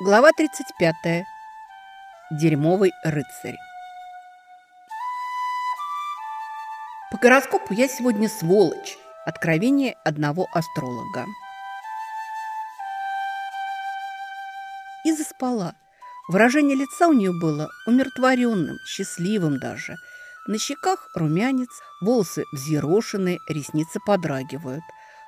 Глава 35. Дерьмовый рыцарь. По гороскопу я сегодня сволочь. Откровение одного астролога. И заспала. Выражение лица у нее было умиротворенным, счастливым даже. На щеках румянец, волосы взъерошены, ресницы подрагивают.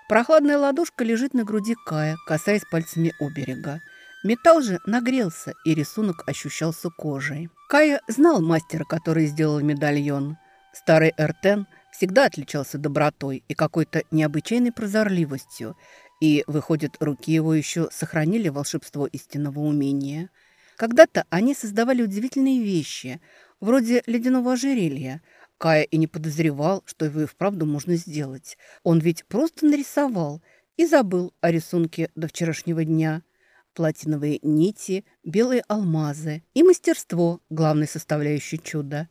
Прохладная ладошка лежит на груди Кая, касаясь пальцами оберега. Металл же нагрелся, и рисунок ощущался кожей. Кая знал мастера, который сделал медальон. Старый Эртен всегда отличался добротой и какой-то необычайной прозорливостью, и, выходит, руки его еще сохранили волшебство истинного умения. Когда-то они создавали удивительные вещи, вроде ледяного ожерелья. Кая и не подозревал, что его и вправду можно сделать. Он ведь просто нарисовал и забыл о рисунке до вчерашнего дня – платиновые нити, белые алмазы и мастерство, главной составляющей чуда.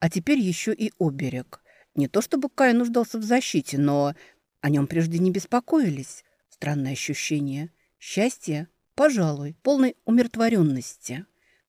А теперь еще и оберег. Не то чтобы Кай нуждался в защите, но о нем прежде не беспокоились. Странное ощущение. Счастье, пожалуй, полной умиротворенности.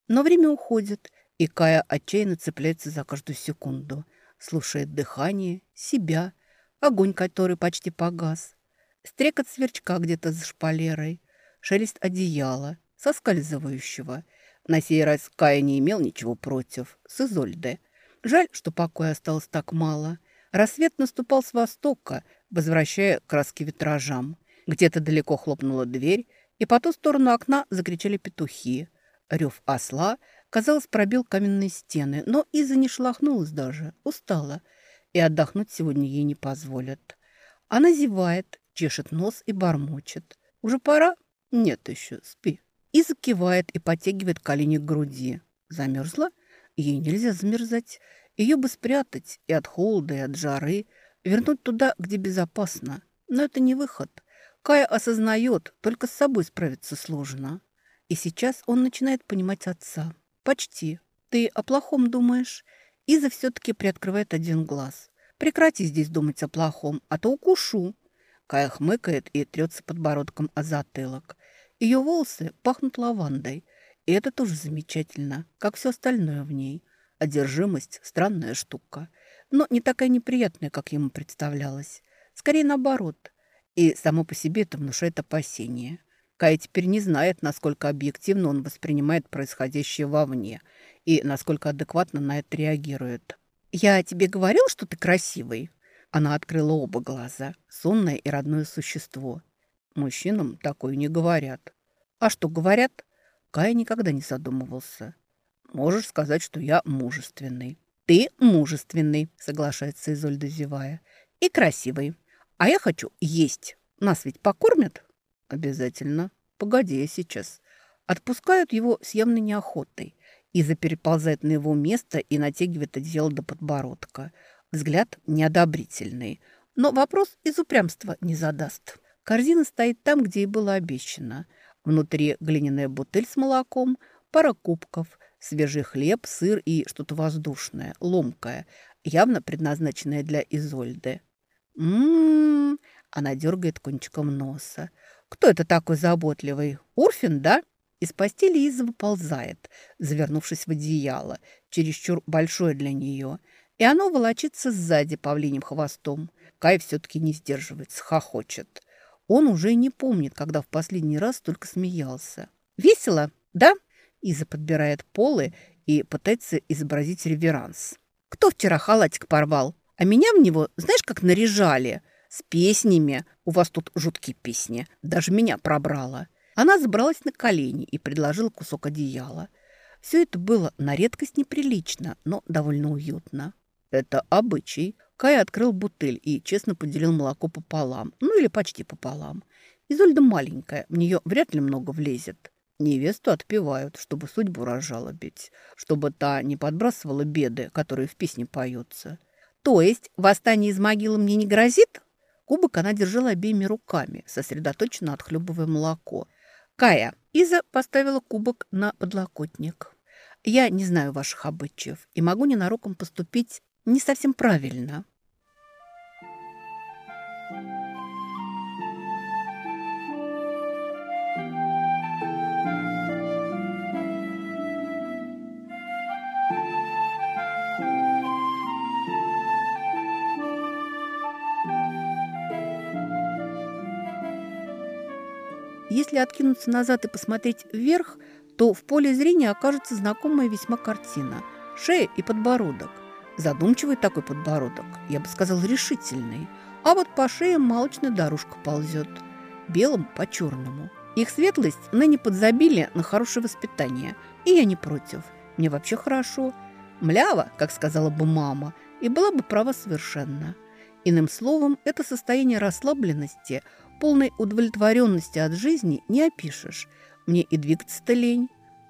Но время уходит, и Кая отчаянно цепляется за каждую секунду. Слушает дыхание, себя, огонь, который почти погас. Стрекот сверчка где-то за шпалерой – шелест одеяла, соскальзывающего. На сей раз Кая не имел ничего против, с Изольды. Жаль, что покоя осталось так мало. Рассвет наступал с востока, возвращая краски витражам. Где-то далеко хлопнула дверь, и по ту сторону окна закричали петухи. Рев осла, казалось, пробил каменные стены, но Иза не шлахнулась даже, устала, и отдохнуть сегодня ей не позволят. Она зевает, чешет нос и бормочет. «Уже пора?» «Нет еще, спи». И закивает и подтягивает колени к груди. Замерзла? Ей нельзя замерзать. Ее бы спрятать и от холода, и от жары. Вернуть туда, где безопасно. Но это не выход. Кая осознает, только с собой справиться сложно. И сейчас он начинает понимать отца. Почти. Ты о плохом думаешь? Иза все-таки приоткрывает один глаз. Прекрати здесь думать о плохом, а то укушу. Кая хмыкает и трется подбородком о затылок. Ее волосы пахнут лавандой, и это тоже замечательно, как все остальное в ней. Одержимость – странная штука, но не такая неприятная, как ему представлялось. Скорее наоборот. И само по себе это внушает опасения. Кай теперь не знает, насколько объективно он воспринимает происходящее вовне и насколько адекватно на это реагирует. «Я тебе говорил, что ты красивый?» Она открыла оба глаза, сонное и родное существо. Мужчинам такое не говорят. А что говорят? Кая никогда не задумывался. Можешь сказать, что я мужественный. Ты мужественный, соглашается Изольда, зевая. И красивый. А я хочу есть. Нас ведь покормят? Обязательно. Погоди, я сейчас. Отпускают его с явной неохотой. Иза переползает на его место и натягивает одеяло до подбородка. Взгляд неодобрительный. Но вопрос из упрямства не задаст. Корзина стоит там, где и было обещано. Внутри глиняная бутыль с молоком, пара кубков, свежий хлеб, сыр и что-то воздушное, ломкое, явно предназначенное для Изольды. «М-м-м!» Она дергает кончиком носа. «Кто это такой заботливый? Урфин, да?» Из постели Иза выползает, завернувшись в одеяло, чересчур большое для нее, и оно волочится сзади павлиним хвостом. Кай все-таки не сдерживается, хохочет. Он уже не помнит, когда в последний раз только смеялся. «Весело, да?» Иза подбирает полы и пытается изобразить реверанс. «Кто вчера халатик порвал? А меня в него, знаешь, как наряжали? С песнями. У вас тут жуткие песни. Даже меня пробрало». Она забралась на колени и предложила кусок одеяла. Все это было на редкость неприлично, но довольно уютно. Это обычай. Кай открыл бутыль и честно поделил молоко пополам. Ну или почти пополам. Изольда маленькая, в нее вряд ли много влезет. Невесту отпевают, чтобы судьбу разжалобить, чтобы та не подбрасывала беды, которые в песне поются. То есть восстание из могилы мне не грозит? Кубок она держала обеими руками, сосредоточенно отхлебывая молоко. Кая, Иза поставила кубок на подлокотник. Я не знаю ваших обычаев и могу ненароком поступить не совсем правильно. Если откинуться назад и посмотреть вверх, то в поле зрения окажется знакомая весьма картина. Шея и подбородок. Задумчивый такой подбородок, я бы сказал, решительный. А вот по шее молочная дорожка ползет. Белым по черному. Их светлость ныне подзабили на хорошее воспитание. И я не против. Мне вообще хорошо. Млява, как сказала бы мама, и была бы права совершенно. Иным словом, это состояние расслабленности, полной удовлетворенности от жизни не опишешь. Мне и двигаться-то лень.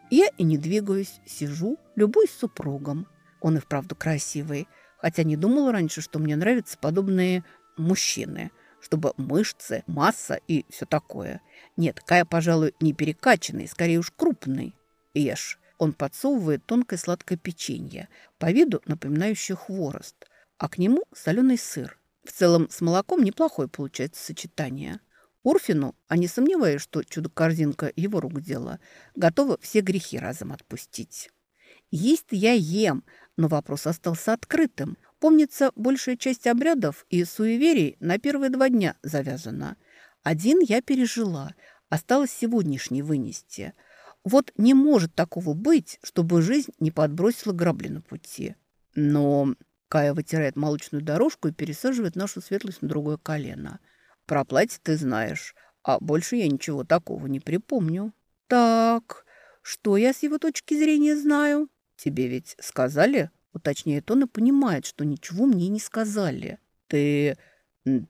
Я и не двигаюсь, сижу, любуюсь супругом. Он и вправду красивый, хотя не думала раньше, что мне нравятся подобные мужчины, чтобы мышцы, масса и все такое. Нет, Кая, пожалуй, не перекачанный, скорее уж крупный. Ешь. Он подсовывает тонкое сладкое печенье, по виду напоминающее хворост, а к нему соленый сыр. В целом, с молоком неплохое получается сочетание. Урфину, а не сомневаюсь, что чудо-корзинка его рук дело, готова все грехи разом отпустить. Есть я ем, но вопрос остался открытым. Помнится, большая часть обрядов и суеверий на первые два дня завязана. Один я пережила, осталось сегодняшний вынести. Вот не может такого быть, чтобы жизнь не подбросила грабли на пути. Но Кая вытирает молочную дорожку и пересаживает нашу светлость на другое колено. Про платье ты знаешь, а больше я ничего такого не припомню. Так, что я с его точки зрения знаю? Тебе ведь сказали, Уточняет он и понимает, что ничего мне не сказали. Ты...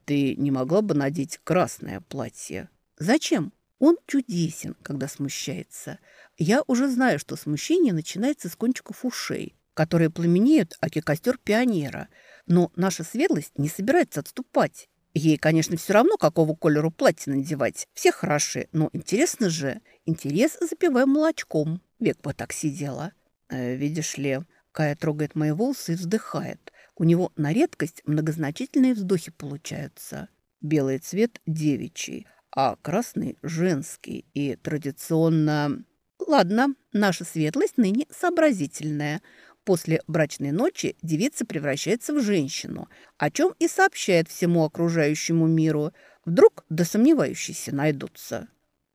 ты не могла бы надеть красное платье? Зачем? Он чудесен, когда смущается. Я уже знаю, что смущение начинается с кончиков ушей, которые пламенеют, аки костер пионера. Но наша светлость не собирается отступать. Ей, конечно, все равно, какого колеру платье надевать. Все хороши, но интересно же. Интерес запиваем молочком. Век бы так сидела. Э, видишь ли, Кая трогает мои волосы и вздыхает. У него на редкость многозначительные вздохи получаются. Белый цвет девичий, а красный женский. И традиционно... Ладно, наша светлость ныне сообразительная. После брачной ночи девица превращается в женщину, о чем и сообщает всему окружающему миру. Вдруг досомневающиеся найдутся.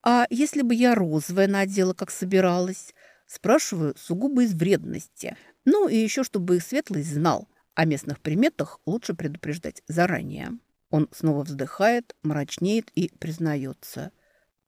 А если бы я розовая надела, как собиралась? Спрашиваю сугубо из вредности. Ну и еще, чтобы их светлость знал. О местных приметах лучше предупреждать заранее. Он снова вздыхает, мрачнеет и признается.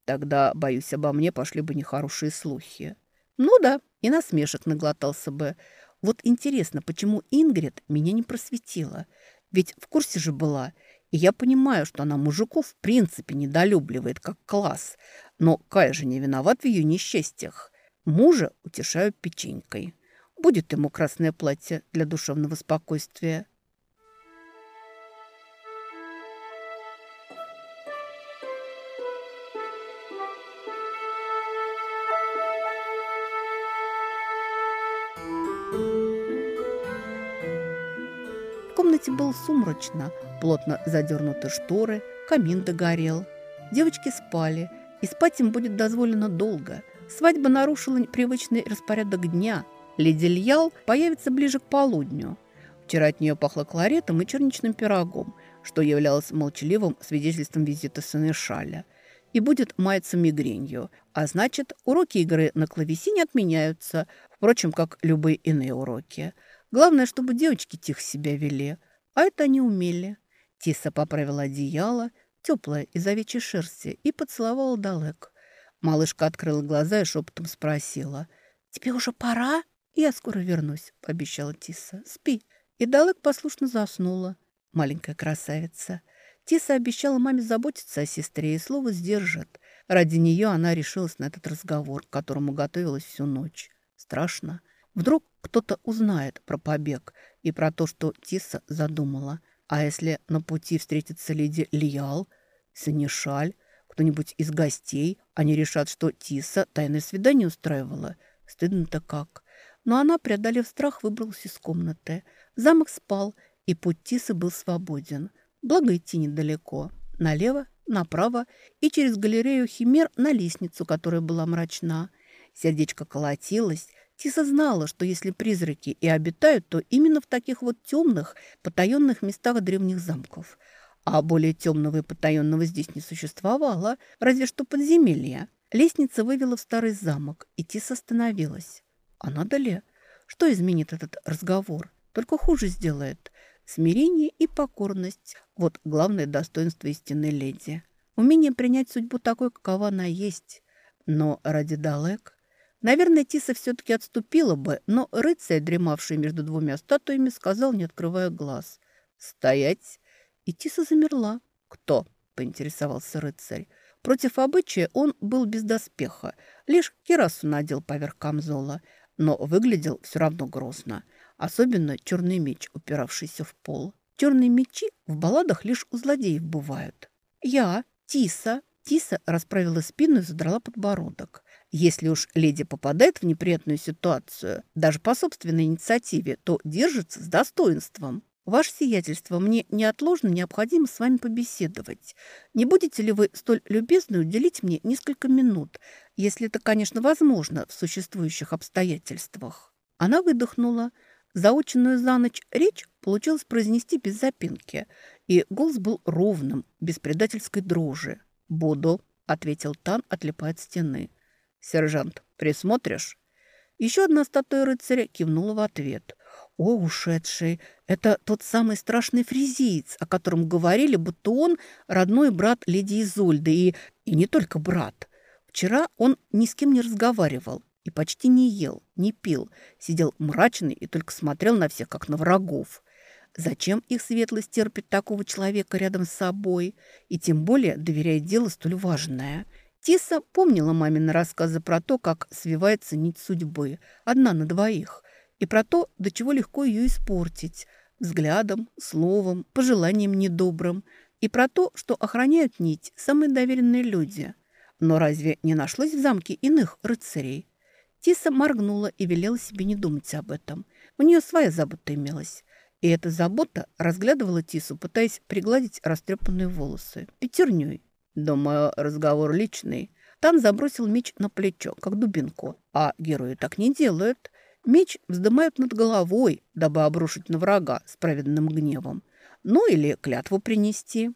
Тогда, боюсь, обо мне пошли бы нехорошие слухи. Ну да, и насмешек наглотался бы. Вот интересно, почему Ингрид меня не просветила? Ведь в курсе же была. И я понимаю, что она мужиков в принципе недолюбливает как класс. Но Кая же не виноват в ее несчастьях. Мужа утешают печенькой. Будет ему красное платье для душевного спокойствия. Было сумрачно, плотно задернуты шторы, камин догорел. Девочки спали, и спать им будет дозволено долго. Свадьба нарушила привычный распорядок дня – Леди Льял появится ближе к полудню. Вчера от нее пахло кларетом и черничным пирогом, что являлось молчаливым свидетельством визита Сенешаля. И будет маяться мигренью, а значит, уроки игры на клавесине отменяются, впрочем, как любые иные уроки. Главное, чтобы девочки тихо себя вели, а это они умели. Тиса поправила одеяло, теплое из овечьей шерсти, и поцеловала Далек. Малышка открыла глаза и шепотом спросила, «Тебе уже пора?» «Я скоро вернусь», — пообещала Тиса. «Спи». И Далек послушно заснула. Маленькая красавица. Тиса обещала маме заботиться о сестре и слово сдержит. Ради нее она решилась на этот разговор, к которому готовилась всю ночь. Страшно. Вдруг кто-то узнает про побег и про то, что Тиса задумала. А если на пути встретится леди Лиал, Санишаль, кто-нибудь из гостей, они решат, что Тиса тайное свидание устраивала. Стыдно-то как. Но она, преодолев страх, выбралась из комнаты. Замок спал, и путь Тисы был свободен. Благо идти недалеко. Налево, направо и через галерею химер на лестницу, которая была мрачна. Сердечко колотилось. Тиса знала, что если призраки и обитают, то именно в таких вот темных, потаенных местах древних замков. А более темного и потаенного здесь не существовало, разве что подземелье. Лестница вывела в старый замок, и Тис остановилась. А надо ли? Что изменит этот разговор? Только хуже сделает. Смирение и покорность – вот главное достоинство истинной леди. Умение принять судьбу такой, какова она есть. Но ради Далек... Наверное, Тиса все-таки отступила бы, но рыцарь, дремавший между двумя статуями, сказал, не открывая глаз. «Стоять!» И Тиса замерла. «Кто?» – поинтересовался рыцарь. Против обычая он был без доспеха, лишь кирасу надел поверх камзола, но выглядел все равно грозно, особенно черный меч, упиравшийся в пол. Черные мечи в балладах лишь у злодеев бывают. «Я, Тиса». Тиса расправила спину и задрала подбородок. Если уж леди попадает в неприятную ситуацию, даже по собственной инициативе, то держится с достоинством. Ваше сиятельство, мне неотложно необходимо с вами побеседовать. Не будете ли вы столь любезны уделить мне несколько минут, если это, конечно, возможно в существующих обстоятельствах?» Она выдохнула. Заученную за ночь речь получилось произнести без запинки, и голос был ровным, без предательской дрожи. «Буду», — ответил Тан, отлипая от стены. «Сержант, присмотришь?» Еще одна статуя рыцаря кивнула в ответ. «О, ушедший! Это тот самый страшный фризиец, о котором говорили, будто он родной брат леди Изольды, и, и не только брат. Вчера он ни с кем не разговаривал и почти не ел, не пил, сидел мрачный и только смотрел на всех, как на врагов. Зачем их светлость терпит такого человека рядом с собой, и тем более доверяет дело столь важное?» Тиса помнила мамины рассказы про то, как свивается нить судьбы, одна на двоих, и про то, до чего легко ее испортить, взглядом, словом, пожеланием недобрым, и про то, что охраняют нить самые доверенные люди. Но разве не нашлось в замке иных рыцарей? Тиса моргнула и велела себе не думать об этом. У нее своя забота имелась. И эта забота разглядывала Тису, пытаясь пригладить растрепанные волосы. Пятерней. Думаю, разговор личный. Тан забросил меч на плечо, как дубинку. А герои так не делают. Меч вздымают над головой, дабы обрушить на врага с праведным гневом. Ну или клятву принести.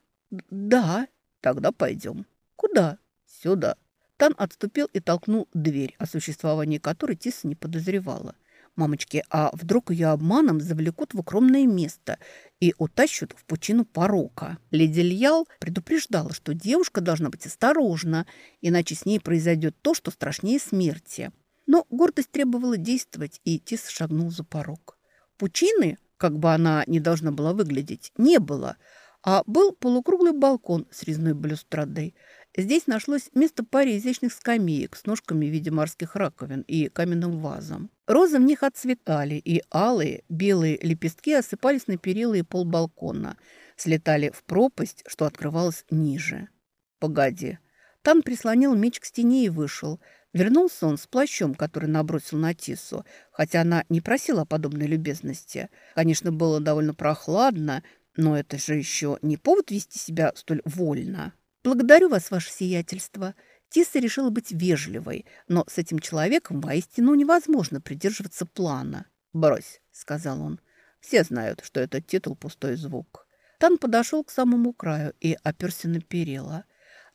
Да, тогда пойдем. Куда? Сюда. Тан отступил и толкнул дверь, о существовании которой Тиса не подозревала. Мамочки, а вдруг ее обманом завлекут в укромное место и утащат в пучину порока? Леди Льял предупреждала, что девушка должна быть осторожна, иначе с ней произойдет то, что страшнее смерти. Но гордость требовала действовать, и Тис шагнул за порог. Пучины, как бы она ни должна была выглядеть, не было, а был полукруглый балкон с резной балюстрадой. Здесь нашлось место паре изящных скамеек с ножками в виде морских раковин и каменным вазом. Розы в них отцветали, и алые, белые лепестки осыпались на перила и пол балкона, слетали в пропасть, что открывалась ниже. «Погоди». Тан прислонил меч к стене и вышел. Вернулся он с плащом, который набросил на Тису, хотя она не просила о подобной любезности. Конечно, было довольно прохладно, но это же еще не повод вести себя столь вольно. «Благодарю вас, ваше сиятельство», Тисса решила быть вежливой, но с этим человеком воистину невозможно придерживаться плана. «Брось», — сказал он. «Все знают, что этот титул — пустой звук». Тан подошел к самому краю и оперся на перила.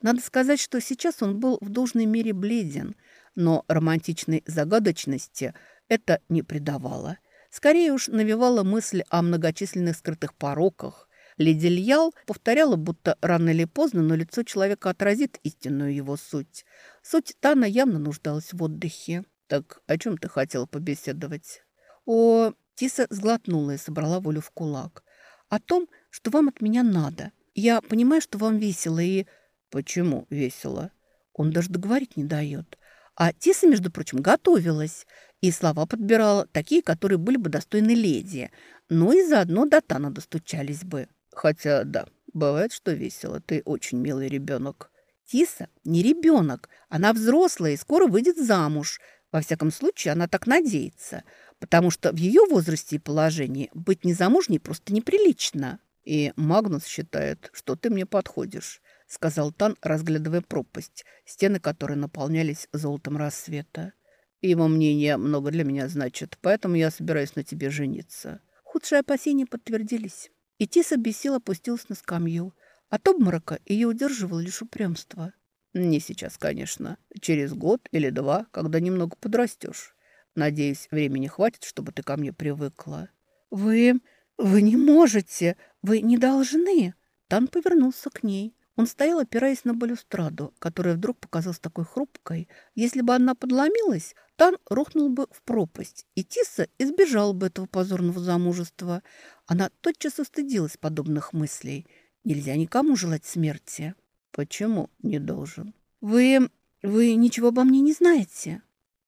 Надо сказать, что сейчас он был в должной мере бледен, но романтичной загадочности это не придавало. Скорее уж навевало мысль о многочисленных скрытых пороках, Леди Льял повторяла, будто рано или поздно, но лицо человека отразит истинную его суть. Суть Тана явно нуждалась в отдыхе. «Так о чем ты хотела побеседовать?» «О...» Тиса сглотнула и собрала волю в кулак. «О том, что вам от меня надо. Я понимаю, что вам весело и...» «Почему весело?» Он даже договорить не дает. А Тиса, между прочим, готовилась и слова подбирала, такие, которые были бы достойны леди, но и заодно до Тана достучались бы. Хотя, да, бывает, что весело. Ты очень милый ребенок. Тиса не ребенок. Она взрослая и скоро выйдет замуж. Во всяком случае, она так надеется. Потому что в ее возрасте и положении быть незамужней просто неприлично. И Магнус считает, что ты мне подходишь, сказал Тан, разглядывая пропасть, стены которой наполнялись золотом рассвета. Его мнение много для меня значит, поэтому я собираюсь на тебе жениться. Худшие опасения подтвердились. И Тиса бесил опустилась на скамью. От обморока ее удерживало лишь упрямство. «Не сейчас, конечно. Через год или два, когда немного подрастешь. Надеюсь, времени хватит, чтобы ты ко мне привыкла». «Вы... вы не можете! Вы не должны!» Тан повернулся к ней. Он стоял, опираясь на балюстраду, которая вдруг показалась такой хрупкой. Если бы она подломилась, Тан рухнул бы в пропасть, и Тиса избежала бы этого позорного замужества. Она тотчас устыдилась подобных мыслей. Нельзя никому желать смерти. Почему не должен? Вы... вы ничего обо мне не знаете?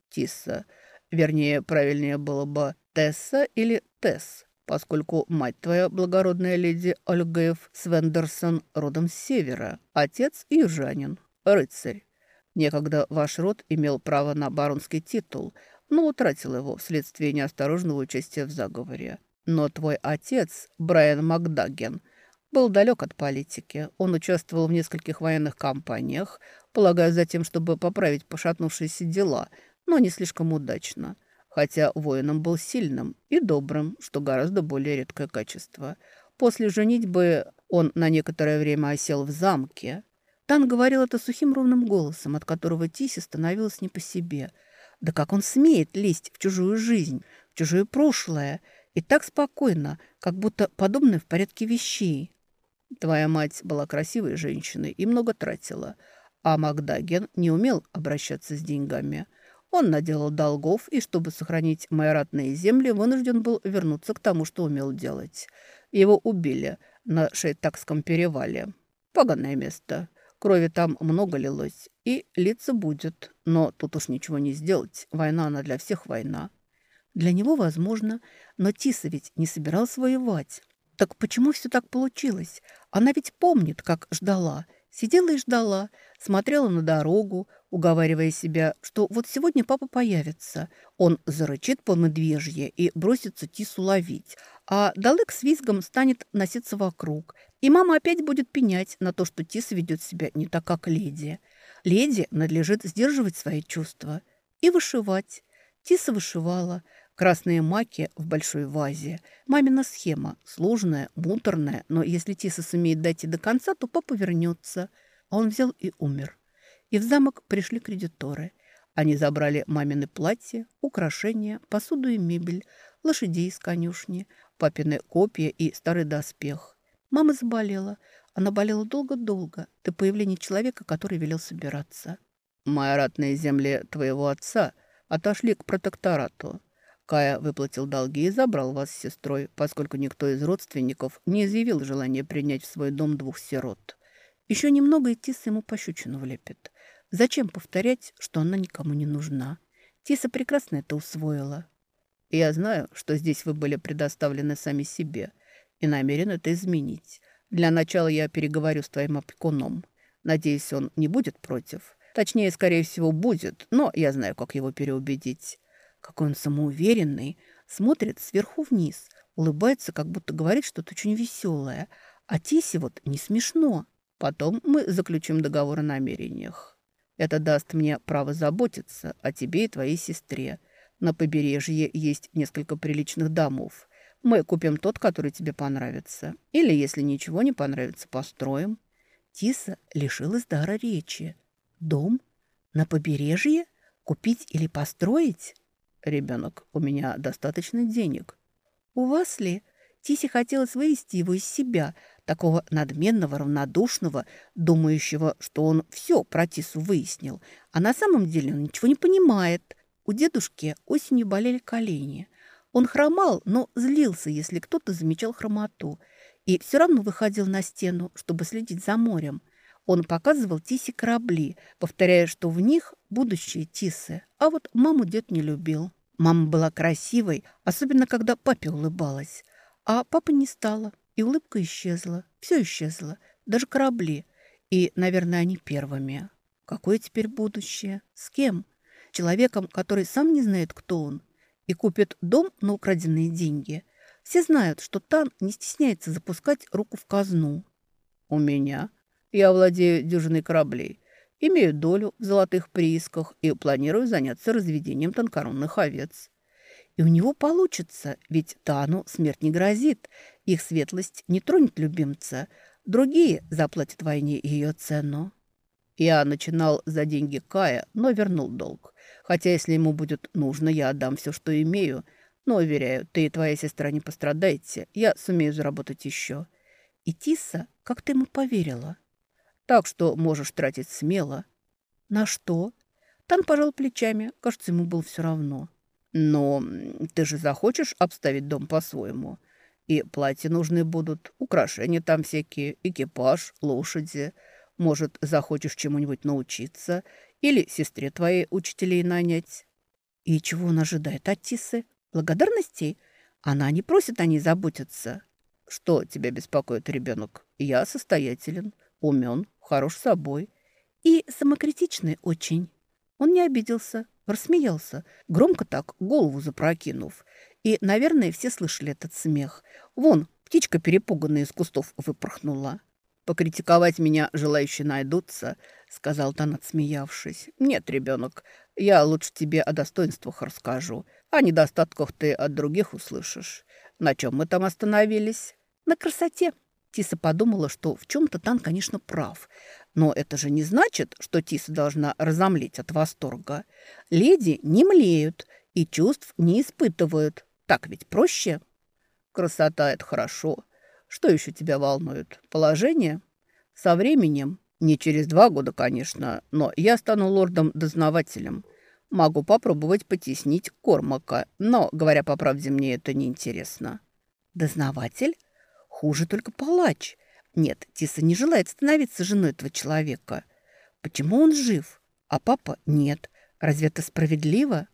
Тиса. Вернее, правильнее было бы Тесса или Тесс поскольку мать твоя, благородная леди Ольгаев Свендерсон, родом с севера, отец южанин, рыцарь. Некогда ваш род имел право на баронский титул, но утратил его вследствие неосторожного участия в заговоре. Но твой отец, Брайан Макдаген, был далек от политики. Он участвовал в нескольких военных кампаниях, полагаю, за тем, чтобы поправить пошатнувшиеся дела, но не слишком удачно – хотя воином был сильным и добрым, что гораздо более редкое качество. После женитьбы он на некоторое время осел в замке. Тан говорил это сухим ровным голосом, от которого Тисе становилось не по себе. Да как он смеет лезть в чужую жизнь, в чужое прошлое, и так спокойно, как будто подобное в порядке вещей. Твоя мать была красивой женщиной и много тратила, а Макдаген не умел обращаться с деньгами – он наделал долгов и, чтобы сохранить майоратные земли, вынужден был вернуться к тому, что умел делать. Его убили на Шейтакском перевале. Поганое место. Крови там много лилось. И лица будет. Но тут уж ничего не сделать. Война, она для всех война. Для него возможно, но Тиса ведь не собирался воевать. Так почему все так получилось? Она ведь помнит, как ждала. Сидела и ждала, смотрела на дорогу, уговаривая себя, что вот сегодня папа появится. Он зарычит по медвежье и бросится Тису ловить, а Далек с визгом станет носиться вокруг. И мама опять будет пенять на то, что Тис ведет себя не так, как леди. Леди надлежит сдерживать свои чувства и вышивать. Тиса вышивала. Красные маки в большой вазе. Мамина схема. Сложная, муторная, но если Тиса сумеет дойти до конца, то папа вернется. А он взял и умер. И в замок пришли кредиторы. Они забрали мамины платья, украшения, посуду и мебель, лошадей из конюшни, папины копья и старый доспех. Мама заболела. Она болела долго-долго до появления человека, который велел собираться. «Майоратные земли твоего отца отошли к протекторату. Кая выплатил долги и забрал вас с сестрой, поскольку никто из родственников не изъявил желания принять в свой дом двух сирот. Еще немного и Тис ему пощечину влепит. Зачем повторять, что она никому не нужна? Тиса прекрасно это усвоила. Я знаю, что здесь вы были предоставлены сами себе и намерен это изменить. Для начала я переговорю с твоим опекуном. Надеюсь, он не будет против. Точнее, скорее всего, будет, но я знаю, как его переубедить. Какой он самоуверенный. Смотрит сверху вниз, улыбается, как будто говорит что-то очень веселое. А Тисе вот не смешно. Потом мы заключим договор о намерениях. Это даст мне право заботиться о тебе и твоей сестре. На побережье есть несколько приличных домов. Мы купим тот, который тебе понравится. Или, если ничего не понравится, построим». Тиса лишилась дара речи. «Дом? На побережье? Купить или построить?» «Ребенок, у меня достаточно денег». «У вас ли?» Тисе хотелось вывести его из себя, такого надменного, равнодушного, думающего, что он все про Тису выяснил, а на самом деле он ничего не понимает. У дедушки осенью болели колени. Он хромал, но злился, если кто-то замечал хромоту, и все равно выходил на стену, чтобы следить за морем. Он показывал Тисе корабли, повторяя, что в них будущее Тисы, а вот маму дед не любил. Мама была красивой, особенно когда папе улыбалась, а папа не стало. И улыбка исчезла. Все исчезло. Даже корабли. И, наверное, они первыми. Какое теперь будущее? С кем? Человеком, который сам не знает, кто он. И купит дом на украденные деньги. Все знают, что Тан не стесняется запускать руку в казну. У меня. Я владею дюжиной кораблей. Имею долю в золотых приисках и планирую заняться разведением тонкоронных овец. И у него получится, ведь Тану смерть не грозит. Их светлость не тронет любимца. Другие заплатят войне ее цену. Я начинал за деньги Кая, но вернул долг. Хотя, если ему будет нужно, я отдам все, что имею. Но, уверяю, ты и твоя сестра не пострадаете. Я сумею заработать еще. И Тиса как-то ему поверила. Так что можешь тратить смело. На что? Тан пожал плечами. Кажется, ему было все равно. Но ты же захочешь обставить дом по-своему. И платья нужны будут, украшения там всякие, экипаж, лошади. Может, захочешь чему-нибудь научиться или сестре твоей учителей нанять. И чего он ожидает от Тисы? Благодарностей? Она не просит о ней заботиться. Что тебя беспокоит, ребенок? Я состоятелен, умен, хорош собой. И самокритичный очень. Он не обиделся, рассмеялся, громко так, голову запрокинув. И, наверное, все слышали этот смех. Вон, птичка перепуганная из кустов выпорхнула. «Покритиковать меня желающие найдутся», — сказал Тан, отсмеявшись. «Нет, ребенок, я лучше тебе о достоинствах расскажу. О недостатках ты от других услышишь. На чем мы там остановились?» «На красоте». Тиса подумала, что в чем-то Тан, конечно, прав. Но это же не значит, что Тиса должна разомлеть от восторга. Леди не млеют и чувств не испытывают. Так ведь проще? Красота – это хорошо. Что еще тебя волнует? Положение? Со временем, не через два года, конечно, но я стану лордом-дознавателем. Могу попробовать потеснить Кормака, но, говоря по правде, мне это неинтересно. Дознаватель? Хуже только палач. Нет, Тиса не желает становиться женой этого человека. Почему он жив, а папа нет? Разве это справедливо?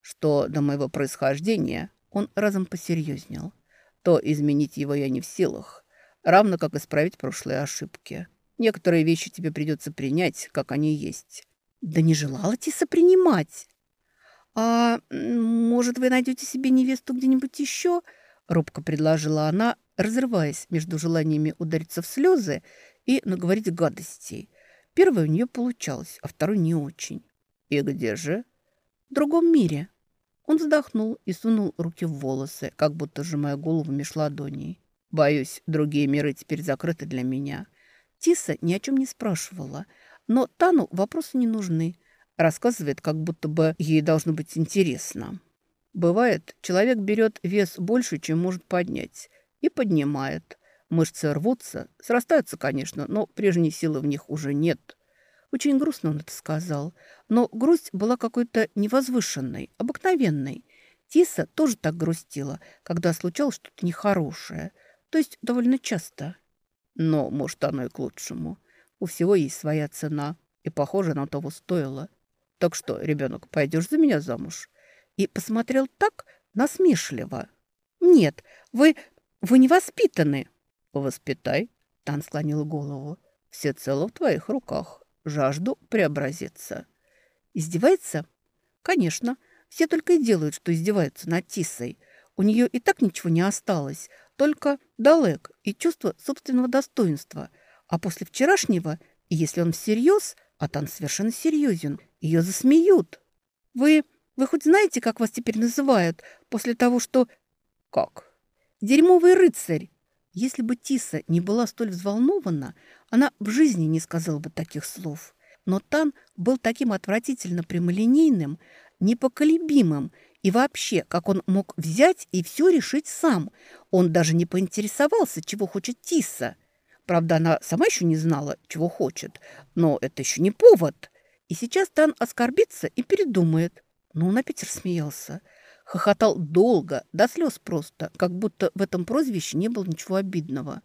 Что до моего происхождения, он разом посерьезнел, то изменить его я не в силах, равно как исправить прошлые ошибки. Некоторые вещи тебе придется принять, как они есть. Да не желала Тиса принимать. А может, вы найдете себе невесту где-нибудь еще? Робко предложила она, разрываясь между желаниями удариться в слезы и наговорить гадостей. Первое у нее получалось, а второй не очень. «И где же?» «В другом мире». Он вздохнул и сунул руки в волосы, как будто сжимая голову меж ладоней. «Боюсь, другие миры теперь закрыты для меня». Тиса ни о чем не спрашивала, но Тану вопросы не нужны. Рассказывает, как будто бы ей должно быть интересно. Бывает, человек берет вес больше, чем может поднять и поднимает. Мышцы рвутся, срастаются, конечно, но прежней силы в них уже нет. Очень грустно он это сказал, но грусть была какой-то невозвышенной, обыкновенной. Тиса тоже так грустила, когда случалось что-то нехорошее, то есть довольно часто. Но, может, оно и к лучшему. У всего есть своя цена, и, похоже, на того стоило. Так что, ребенок, пойдешь за меня замуж? И посмотрел так насмешливо. «Нет, вы вы не воспитаны. Воспитай, Тан склонил голову. Все цело в твоих руках. Жажду преобразиться. Издевается? Конечно. Все только и делают, что издеваются над Тисой. У нее и так ничего не осталось, только далек и чувство собственного достоинства. А после вчерашнего, если он всерьез, а Тан совершенно серьезен, ее засмеют. Вы, вы хоть знаете, как вас теперь называют после того, что... Как? Дерьмовый рыцарь. Если бы Тиса не была столь взволнована, она в жизни не сказала бы таких слов. Но Тан был таким отвратительно прямолинейным, непоколебимым, и вообще, как он мог взять и все решить сам. Он даже не поинтересовался, чего хочет Тиса. Правда, она сама еще не знала, чего хочет, но это еще не повод. И сейчас Тан оскорбится и передумает. Но он опять рассмеялся. Хохотал долго, до слез просто, как будто в этом прозвище не было ничего обидного.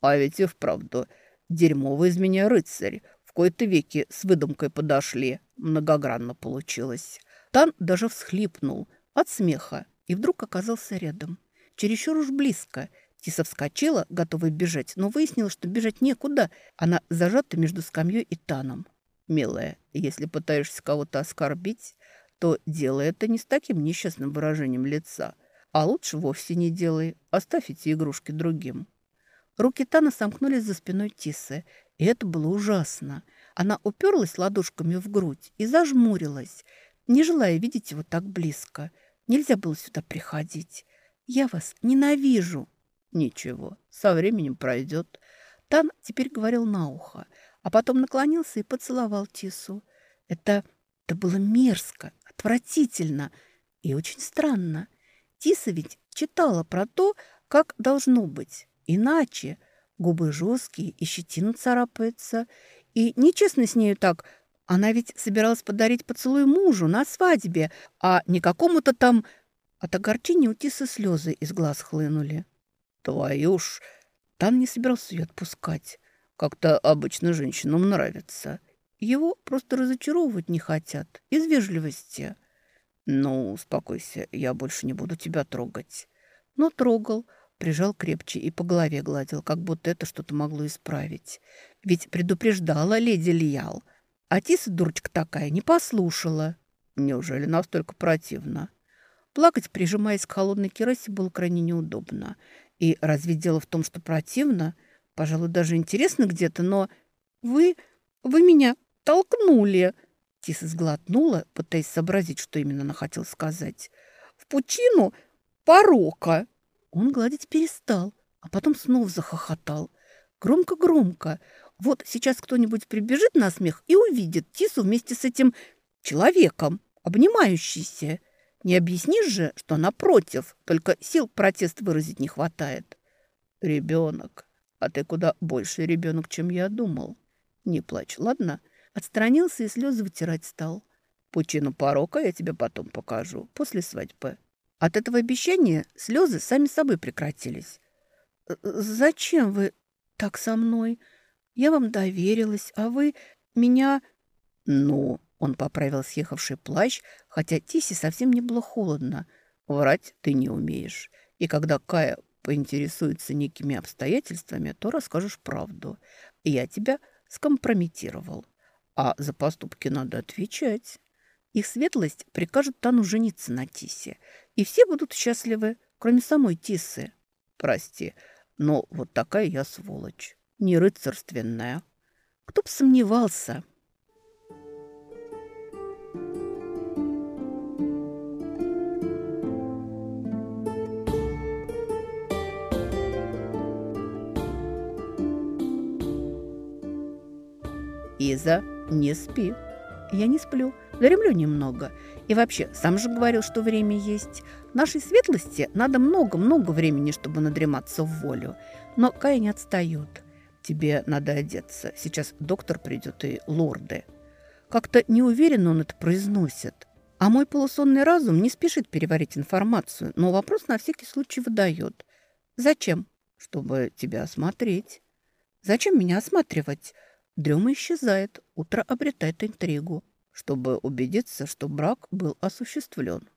А ведь и вправду, дерьмовый из меня рыцарь. В кои-то веки с выдумкой подошли. Многогранно получилось. Тан даже всхлипнул от смеха и вдруг оказался рядом. Чересчур уж близко. Тиса вскочила, готовая бежать, но выяснила, что бежать некуда. Она зажата между скамьей и Таном. «Милая, если пытаешься кого-то оскорбить, то делай это не с таким несчастным выражением лица, а лучше вовсе не делай, оставь эти игрушки другим. Руки Тана сомкнулись за спиной Тисы, и это было ужасно. Она уперлась ладошками в грудь и зажмурилась, не желая видеть его так близко. Нельзя было сюда приходить. Я вас ненавижу. Ничего, со временем пройдет. Тан теперь говорил на ухо, а потом наклонился и поцеловал Тису. Это, это было мерзко, отвратительно и очень странно. Тиса ведь читала про то, как должно быть. Иначе губы жесткие и щетина царапается. И нечестно с нею так. Она ведь собиралась подарить поцелуй мужу на свадьбе, а не какому-то там... От огорчения у Тисы слезы из глаз хлынули. Твою ж... Тан не собирался ее отпускать. Как-то обычно женщинам нравится. Его просто разочаровывать не хотят. Из вежливости. Ну, успокойся, я больше не буду тебя трогать. Но трогал, прижал крепче и по голове гладил, как будто это что-то могло исправить. Ведь предупреждала леди Лиял. А Тиса, дурочка такая, не послушала. Неужели настолько противно? Плакать, прижимаясь к холодной керасе, было крайне неудобно. И разве дело в том, что противно? Пожалуй, даже интересно где-то, но... Вы... вы меня толкнули!» Тиса сглотнула, пытаясь сообразить, что именно она хотела сказать. «В пучину порока!» Он гладить перестал, а потом снова захохотал. Громко-громко. Вот сейчас кто-нибудь прибежит на смех и увидит Тису вместе с этим человеком, обнимающийся. Не объяснишь же, что она против, только сил протест выразить не хватает. Ребенок. А ты куда больше ребенок, чем я думал. Не плачь, ладно? Отстранился и слезы вытирать стал. Пучину порока я тебе потом покажу, после свадьбы. От этого обещания слезы сами собой прекратились. «Зачем вы так со мной? Я вам доверилась, а вы меня...» «Ну...» — он поправил съехавший плащ, хотя Тисе совсем не было холодно. «Врать ты не умеешь. И когда Кая поинтересуется некими обстоятельствами, то расскажешь правду. Я тебя скомпрометировал. А за поступки надо отвечать. Их светлость прикажет Тану жениться на Тисе, и все будут счастливы, кроме самой Тисы. Прости, но вот такая я сволочь, не рыцарственная. Кто б сомневался?» «Иза, не спи». «Я не сплю, дремлю немного. И вообще, сам же говорил, что время есть. Нашей светлости надо много-много времени, чтобы надрематься в волю. Но Кая не отстает. Тебе надо одеться. Сейчас доктор придет и лорды». Как-то неуверенно он это произносит. А мой полусонный разум не спешит переварить информацию, но вопрос на всякий случай выдает. «Зачем?» «Чтобы тебя осмотреть». «Зачем меня осматривать?» Дрема исчезает, утро обретает интригу. Чтобы убедиться, что брак был осуществлен.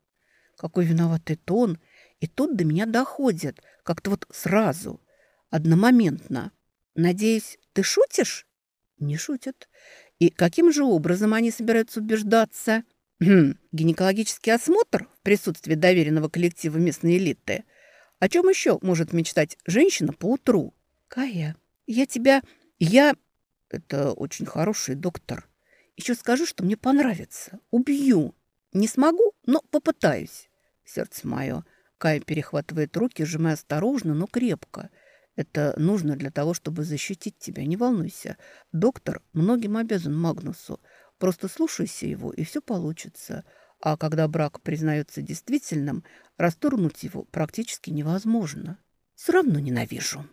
Какой виноватый тон. И тут до меня доходит. Как-то вот сразу. Одномоментно. Надеюсь, ты шутишь? Не шутят. И каким же образом они собираются убеждаться? Хм, гинекологический осмотр в присутствии доверенного коллектива местной элиты. О чем еще может мечтать женщина по утру? Кая, я тебя... Я... Это очень хороший доктор. Еще скажу, что мне понравится. Убью. Не смогу, но попытаюсь. Сердце мое. Кай перехватывает руки, сжимая осторожно, но крепко. Это нужно для того, чтобы защитить тебя. Не волнуйся. Доктор многим обязан Магнусу. Просто слушайся его, и все получится. А когда брак признается действительным, расторгнуть его практически невозможно. Все равно ненавижу.